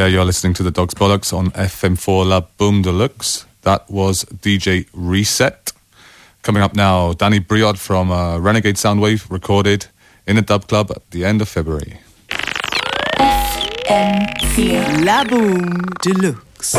Yeah, you're listening to the Dogs Bollocks on FM4 La Boom Deluxe. That was DJ Reset. Coming up now, Danny Briottet from uh, Renegade Soundwave recorded in a dub club at the end of February. FM4 La Boom Deluxe.